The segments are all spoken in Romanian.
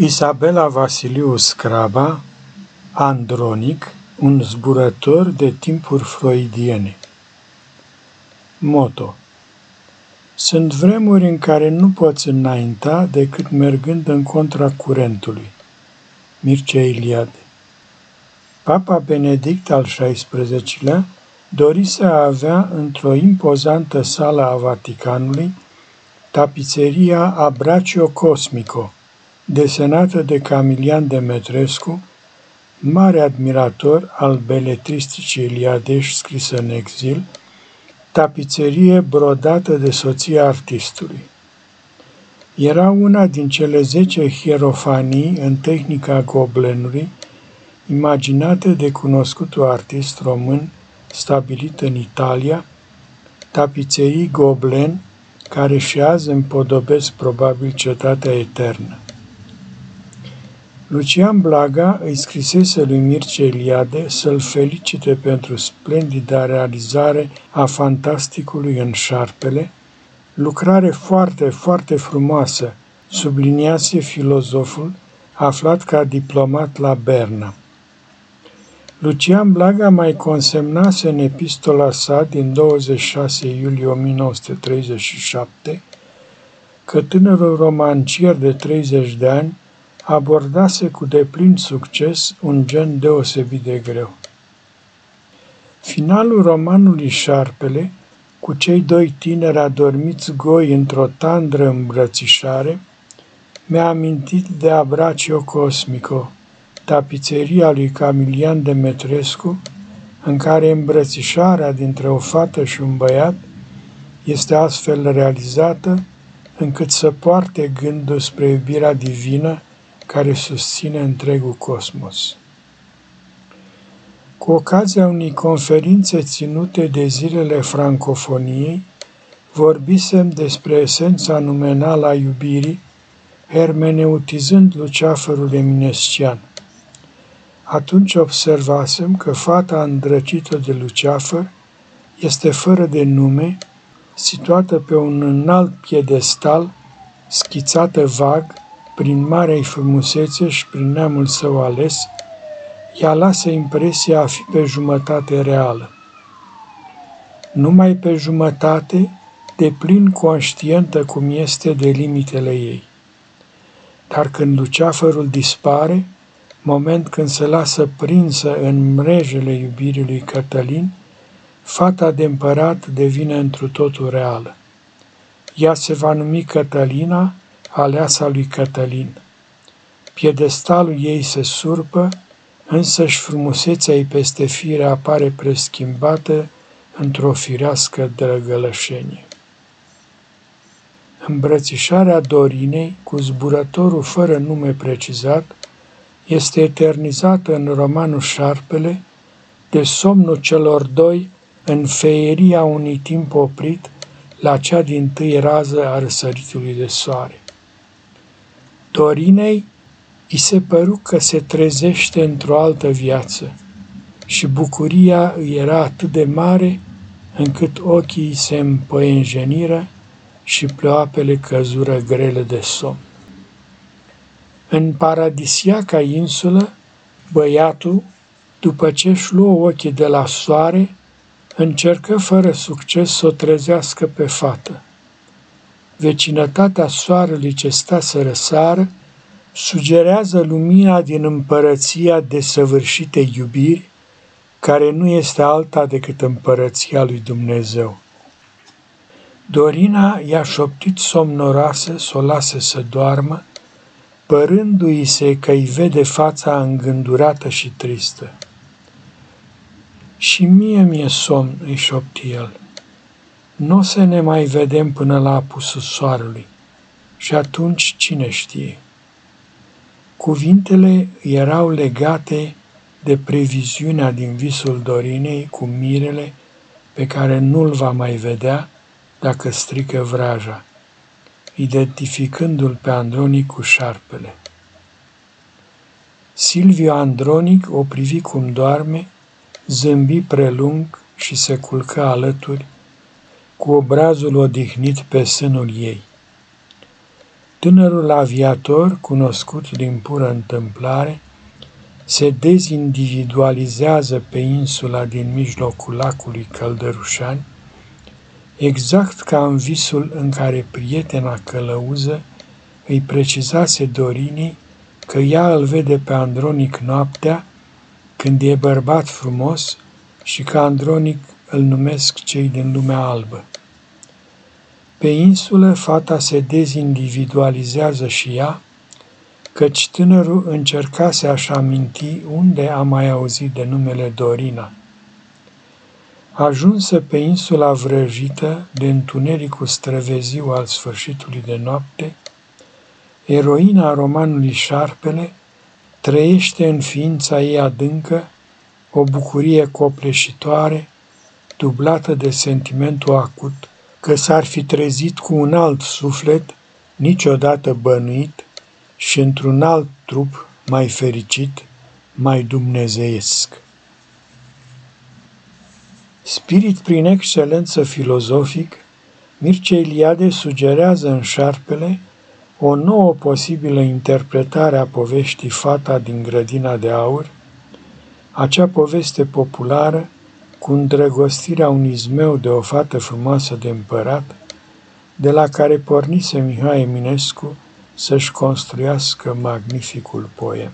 Isabela Vasiliu Scraba, Andronic, un zburător de timpuri freudiene. Moto Sunt vremuri în care nu poți înainta decât mergând în contra curentului. Mircea Iliade Papa Benedict al XVI-lea dori să avea într-o impozantă sală a Vaticanului tapiseria Abracio Cosmico, desenată de Camilian Demetrescu, mare admirator al beletristicii Iliadeș scrisă în exil, tapiserie brodată de soția artistului. Era una din cele zece hierofanii în tehnica goblenului, imaginate de cunoscutul artist român stabilit în Italia, tapiserii goblen care și azi împodobesc probabil cetatea eternă. Lucian Blaga îi scrisese lui Mircea Eliade să-l felicite pentru splendida realizare a fantasticului în șarpele, lucrare foarte, foarte frumoasă, subliniase filozoful, aflat ca diplomat la Berna. Lucian Blaga mai consemnase în epistola sa din 26 iulie 1937 că tânărul romancier de 30 de ani abordase cu deplin succes un gen deosebit de greu. Finalul romanului Șarpele, cu cei doi tineri adormiți goi într-o tandră îmbrățișare, mi-a amintit de Abracio Cosmico, tapiseria lui Camilian Demetrescu, în care îmbrățișarea dintre o fată și un băiat este astfel realizată încât să poarte gândul spre iubirea divină care susține întregul cosmos. Cu ocazia unei conferințe ținute de zilele francofoniei, vorbisem despre esența numenală a iubirii, hermeneutizând luceafărul eminescian. Atunci observasem că fata îndrăcită de luceafăr este fără de nume, situată pe un înalt piedestal, schițată vag, prin marea frumusețe și prin neamul său ales, ea lasă impresia a fi pe jumătate reală. Numai pe jumătate, de plin conștientă cum este de limitele ei. Dar când luceafărul dispare, moment când se lasă prinsă în mrejele iubirii lui Cătălin, fata de împărat devine întru totul reală. Ea se va numi Cătălina, aleasa lui Cătălin. Piedestalul ei se surpă, însăși frumusețea ei peste fire apare preschimbată într-o firească drăgălășenie. Îmbrățișarea Dorinei cu zburătorul fără nume precizat este eternizată în romanul Șarpele de somnul celor doi în feieria unui timp oprit la cea din tâi rază a răsăritului de soare. Dorinei i se păru că se trezește într-o altă viață și bucuria îi era atât de mare încât ochii se împăienjeniră și pleoapele căzură grele de somn. În paradisiaca insulă, băiatul, după ce își luă ochii de la soare, încercă fără succes să o trezească pe fată vecinătatea soarelui ce sta să răsară, sugerează lumina din împărăția de săvârșite iubiri, care nu este alta decât împărăția lui Dumnezeu. Dorina i-a șoptit somnoroasă să o lase să doarmă, părându-i se că îi vede fața îngândurată și tristă. Și mie mi-e somn, îi șopti el nu o să ne mai vedem până la apusul soarelui. Și atunci cine știe? Cuvintele erau legate de previziunea din visul Dorinei cu mirele pe care nu-l va mai vedea dacă strică vraja, identificându-l pe Andronic cu șarpele. Silviu Andronic o privi cum doarme, zâmbi prelung și se culcă alături, cu obrazul odihnit pe sânul ei. Tânărul aviator, cunoscut din pură întâmplare, se dezindividualizează pe insula din mijlocul lacului Căldărușani, exact ca în visul în care prietena călăuză îi precizase Dorinii că ea îl vede pe Andronic noaptea, când e bărbat frumos și că Andronic îl numesc cei din lumea albă. Pe insulă fata se dezindividualizează și ea, căci tânărul încerca să-și aminti unde a mai auzit de numele Dorina. Ajunsă pe insula vrăjită de întunericul străveziu al sfârșitului de noapte, eroina romanului Șarpele trăiește în ființa ei adâncă o bucurie copleșitoare, dublată de sentimentul acut că s-ar fi trezit cu un alt suflet, niciodată bănuit, și într-un alt trup mai fericit, mai dumnezeiesc. Spirit prin excelență filozofic, Mircea Eliade sugerează în șarpele o nouă posibilă interpretare a poveștii Fata din grădina de aur, acea poveste populară cu îndrăgostirea unui zmeu de o fată frumoasă de împărat, de la care pornise Mihai Eminescu să-și construiască magnificul poem.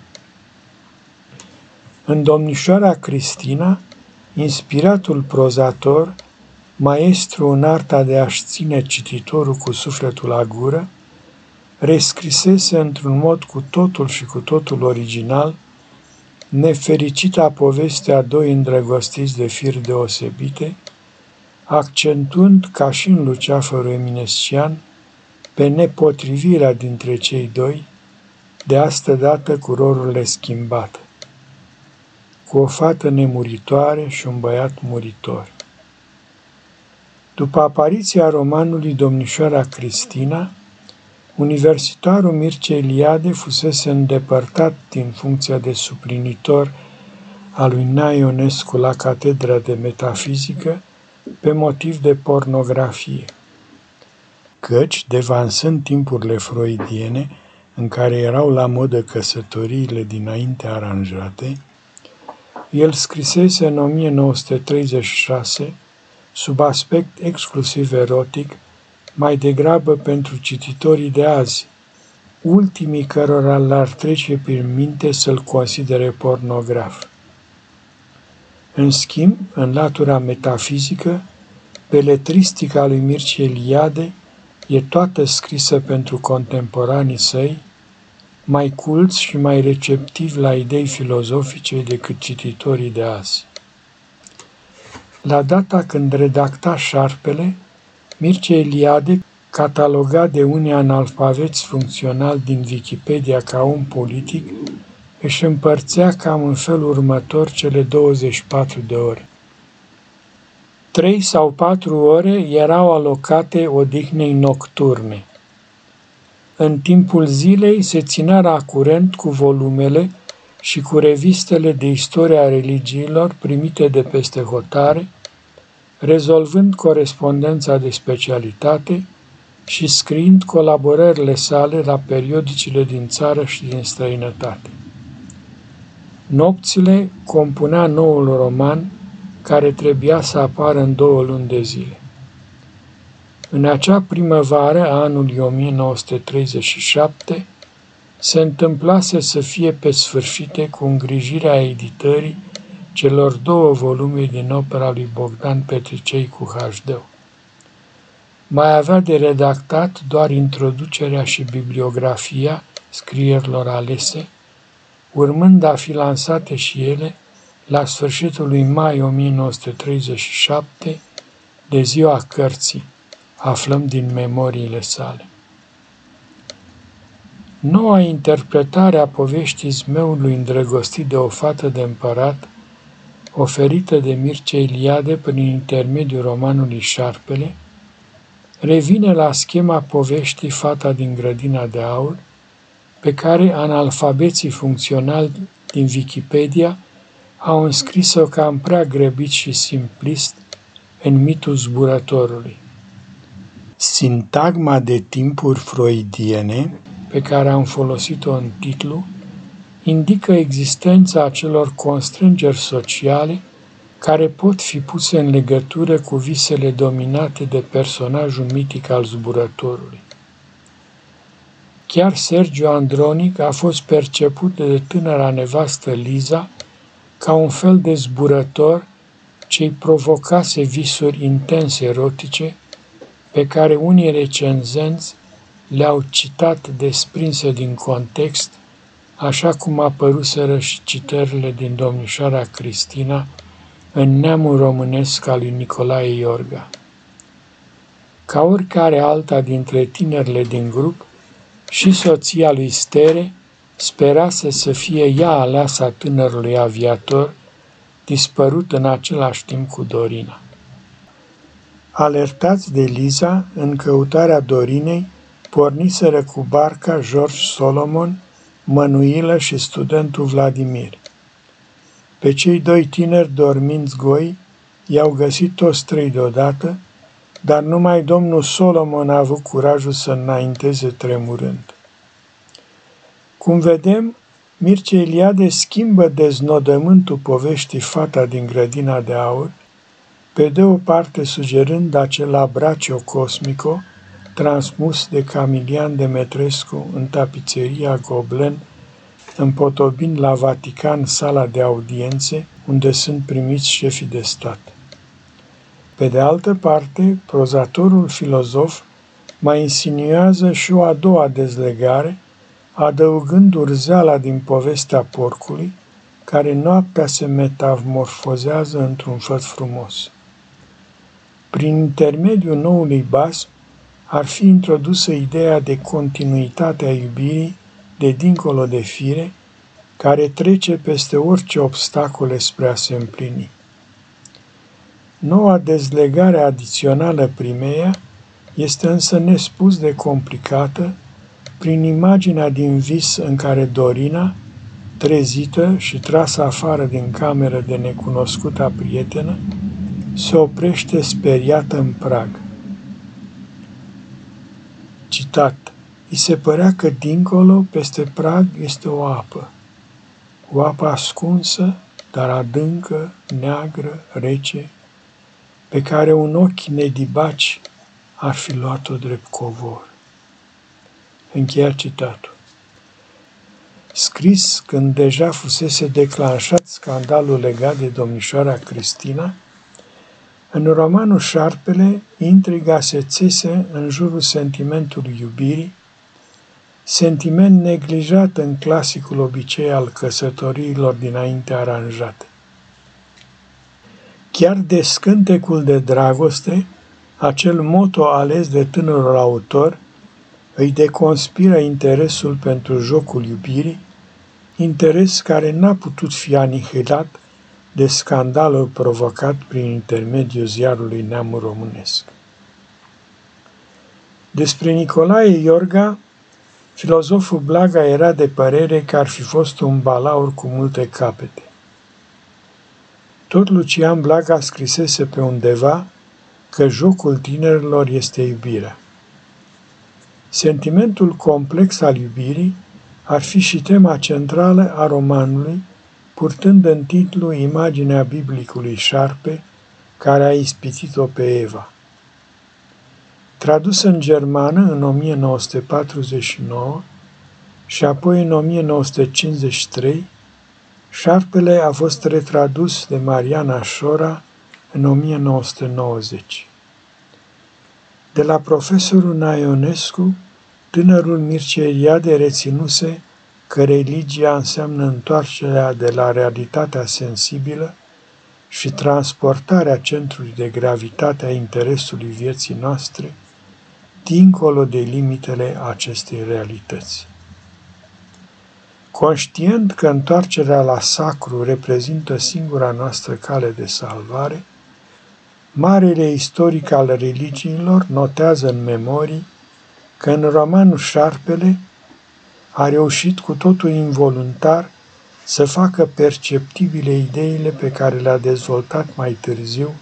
În domnișoara Cristina, inspiratul prozator, maestru în arta de a-și ține cititorul cu sufletul la gură, rescrisese într-un mod cu totul și cu totul original nefericita poveste a doi îndrăgostiți de fir deosebite, accentuând, ca și în Luceafărul Eminescian, pe nepotrivirea dintre cei doi, de astă dată cu rolurile schimbate, cu o fată nemuritoare și un băiat muritor. După apariția romanului Domnișoara Cristina, Universitarul Mircea Eliade fusese îndepărtat din funcția de suplinitor al lui Naionescu la Catedra de Metafizică pe motiv de pornografie. Căci, devansând timpurile freudiene, în care erau la modă căsătoriile dinainte aranjate, el scrisese în 1936, sub aspect exclusiv erotic, mai degrabă pentru cititorii de azi, ultimii cărora l-ar trece prin minte să-l considere pornograf. În schimb, în latura metafizică, beletristica lui Mircea Eliade e toată scrisă pentru contemporanii săi, mai culți și mai receptivi la idei filozofice decât cititorii de azi. La data când redacta șarpele, Mircea Eliade, catalogat de unii analfabeți funcțional din Wikipedia ca om politic, își împărțea cam în felul următor cele 24 de ore. Trei sau patru ore erau alocate odihnei nocturne. În timpul zilei se ținea la curent cu volumele și cu revistele de istoria religiilor primite de peste hotare, rezolvând corespondența de specialitate și scriind colaborările sale la periodicile din țară și din străinătate. Nopțile compunea noul roman care trebuia să apară în două luni de zile. În acea primăvară a anului 1937 se întâmplase să fie pe sfârșite cu îngrijirea editării celor două volume din opera lui Bogdan Petricei cu HD. Mai avea de redactat doar introducerea și bibliografia scrierilor alese, urmând a fi lansate și ele la sfârșitul lui mai 1937, de ziua cărții, aflăm din memoriile sale. Noua interpretare a poveștii zmeului îndrăgostit de o fată de împărat oferită de Mircea Eliade prin intermediul romanului Șarpele, revine la schema poveștii Fata din grădina de aur, pe care analfabeții funcționali din Wikipedia au înscris-o cam prea grăbit și simplist în mitul zburătorului. Sintagma de timpuri freudiene, pe care am folosit-o în titlu, indică existența acelor constrângeri sociale care pot fi puse în legătură cu visele dominate de personajul mitic al zburătorului. Chiar Sergio Andronic a fost perceput de tânăra nevastă Liza ca un fel de zburător ce-i provocase visuri intense erotice pe care unii recenzenți le-au citat desprinse din context, așa cum apăruseră și citările din domnișoara Cristina în neamul românesc al lui Nicolae Iorga. Ca oricare alta dintre tinerile din grup, și soția lui Stere sperase să fie ea aleasa tânărului aviator, dispărut în același timp cu Dorina. Alertați de Liza, în căutarea Dorinei, porniseră cu barca George Solomon, Mănuilă și studentul Vladimir. Pe cei doi tineri dormind goi, i-au găsit toți trei deodată, dar numai domnul Solomon a avut curajul să înainteze tremurând. Cum vedem, Mircea Eliade schimbă deznodământul poveștii Fata din grădina de aur, pe de o parte sugerând acel abracio cosmico transmus de Camilian Demetrescu în tapiseria Goblen, împotobind la Vatican sala de audiențe unde sunt primiți șefii de stat. Pe de altă parte, prozatorul filozof mai insinuează și o a doua dezlegare, adăugând urzeala din povestea porcului, care noaptea se metamorfozează într-un făt frumos. Prin intermediul noului bas, ar fi introdusă ideea de continuitate a iubirii de dincolo de fire, care trece peste orice obstacole spre a se împlini. Noua dezlegare adițională primeia este însă nespus de complicată prin imaginea din vis în care Dorina, trezită și trasă afară din cameră de necunoscuta prietenă, se oprește speriată în prag. Citat. I se părea că dincolo, peste prag, este o apă. O apă ascunsă, dar adâncă, neagră, rece, pe care un ochi nedibaci ar fi luat-o drept covor. Încheiat citatul. Scris când deja fusese declanșat scandalul legat de domnișoara Cristina, în romanul Șarpele, intriga se țese în jurul sentimentului iubirii, sentiment neglijat în clasicul obicei al căsătoriilor dinainte aranjate. Chiar de scântecul de dragoste, acel moto ales de tânărul autor îi deconspiră interesul pentru jocul iubirii, interes care n-a putut fi anihilat de scandalul provocat prin intermediul ziarului Neamul Românesc. Despre Nicolae Iorga, filozoful Blaga era de părere că ar fi fost un balaur cu multe capete. Tot Lucian Blaga scrisese pe undeva că jocul tinerilor este iubirea. Sentimentul complex al iubirii ar fi și tema centrală a romanului, purtând în titlu imaginea biblicului șarpe care a ispitit-o pe Eva. Tradus în germană în 1949 și apoi în 1953, Șarpele a fost retradus de Mariana Șora în 1990. De la profesorul Naionescu, tânărul Mircea Eliade reținuse că religia înseamnă întoarcerea de la realitatea sensibilă și transportarea centrului de gravitate a interesului vieții noastre dincolo de limitele acestei realități. Conștient că întoarcerea la sacru reprezintă singura noastră cale de salvare, Marele istoric al religiilor notează în memorii că în romanul Șarpele a reușit cu totul involuntar să facă perceptibile ideile pe care le-a dezvoltat mai târziu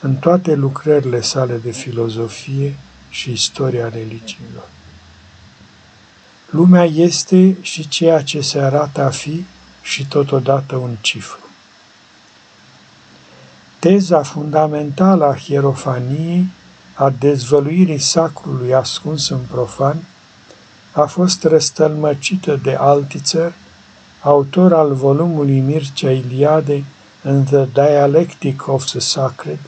în toate lucrările sale de filozofie și istoria religiilor. Lumea este și ceea ce se arată a fi și totodată un cifru. Teza fundamentală a hierofaniei, a dezvăluirii sacrului ascuns în profan, a fost răstălmăcită de Altițer, autor al volumului Mircea Iliade în The Dialectic of the Sacred,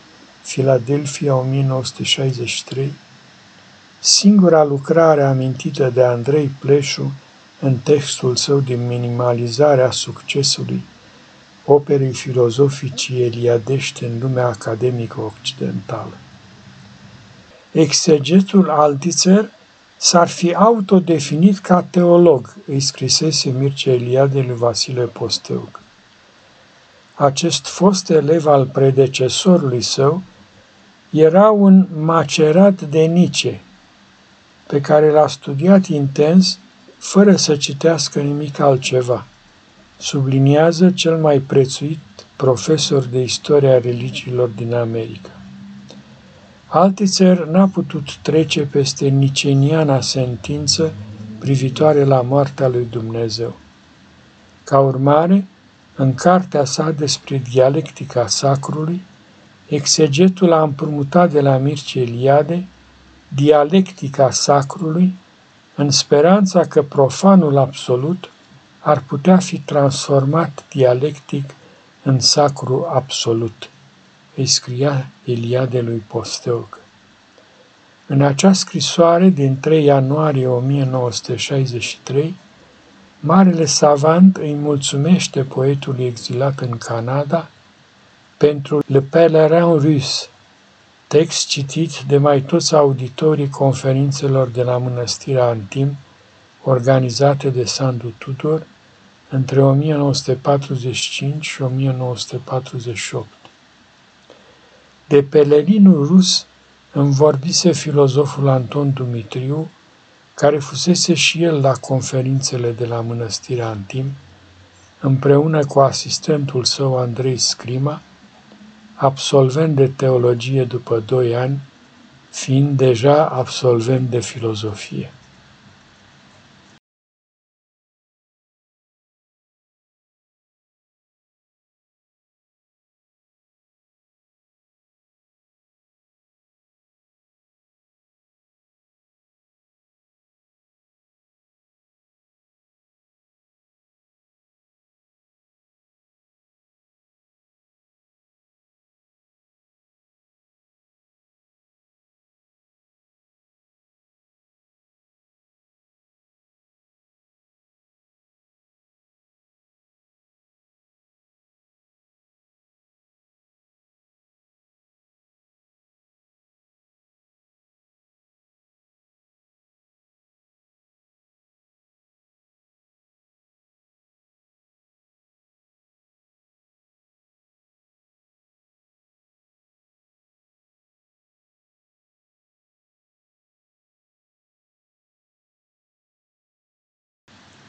Philadelphia 1963, singura lucrare amintită de Andrei Pleșu în textul său de minimalizare a succesului operei filozoficii eliadești în lumea academică occidentală. Exegetul Altițer s-ar fi autodefinit ca teolog, îi scrisese Mircea Eliade lui Vasile Posteuc. Acest fost elev al predecesorului său era un macerat de Nice, pe care l-a studiat intens, fără să citească nimic altceva. Subliniază cel mai prețuit profesor de istoria religiilor din America. Altițer n-a putut trece peste niceniana sentință privitoare la moartea lui Dumnezeu. Ca urmare, în cartea sa despre dialectica sacrului, exegetul a împrumutat de la Mircea Eliade dialectica sacrului în speranța că profanul absolut ar putea fi transformat dialectic în sacru absolut îi scria Eliade lui Posteuc. În acea scrisoare din 3 ianuarie 1963, Marele savant îi mulțumește poetului exilat în Canada pentru Le Pèlerin Russe, text citit de mai toți auditorii conferințelor de la Mănăstirea Antim, organizate de Sandu Tudor între 1945 și 1948. De pelerinul rus îmi vorbise filozoful Anton Dumitriu, care fusese și el la conferințele de la Mănăstirea Antim, împreună cu asistentul său Andrei Scrima, absolvent de teologie după doi ani, fiind deja absolvent de filozofie.